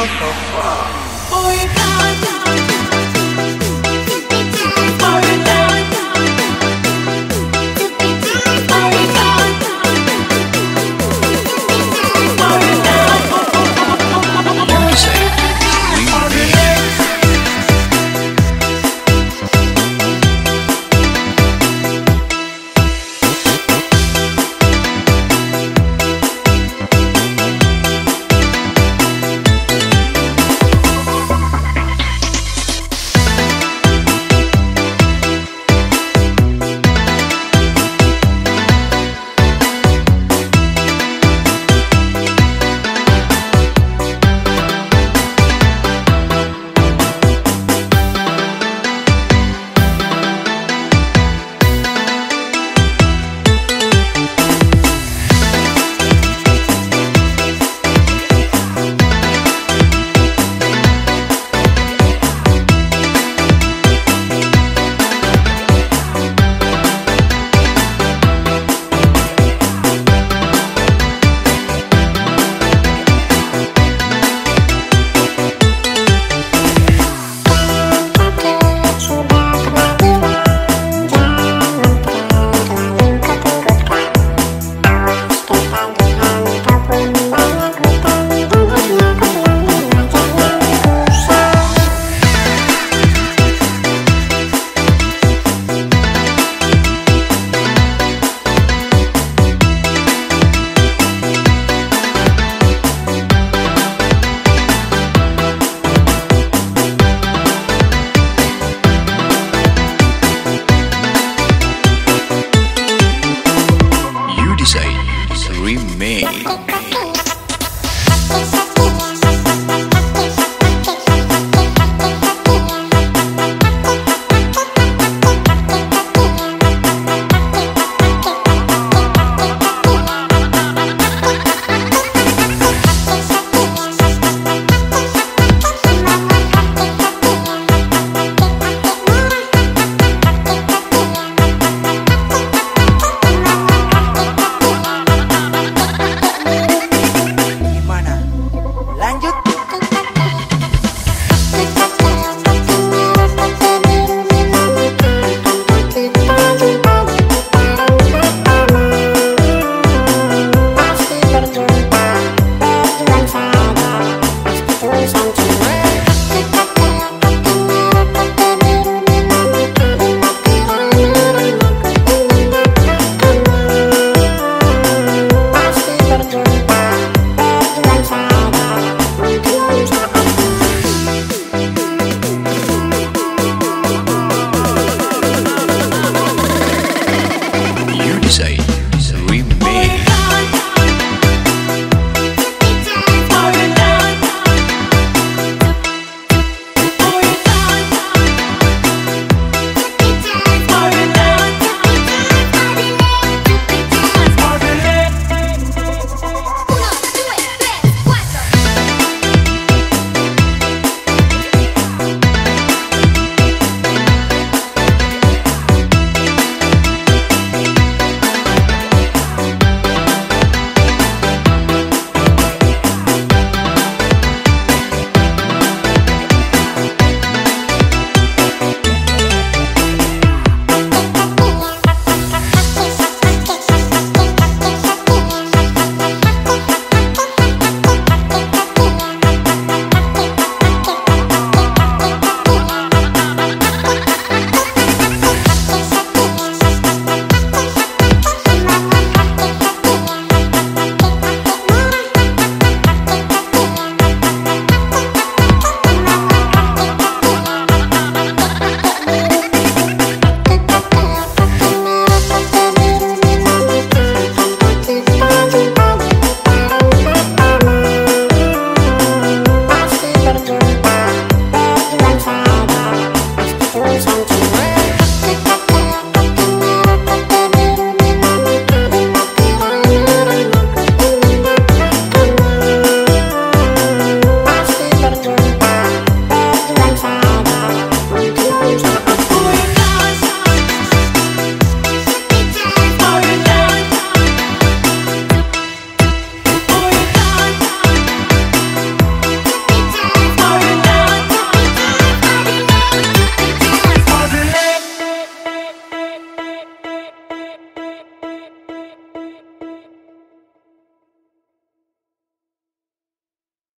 Boy, God. me.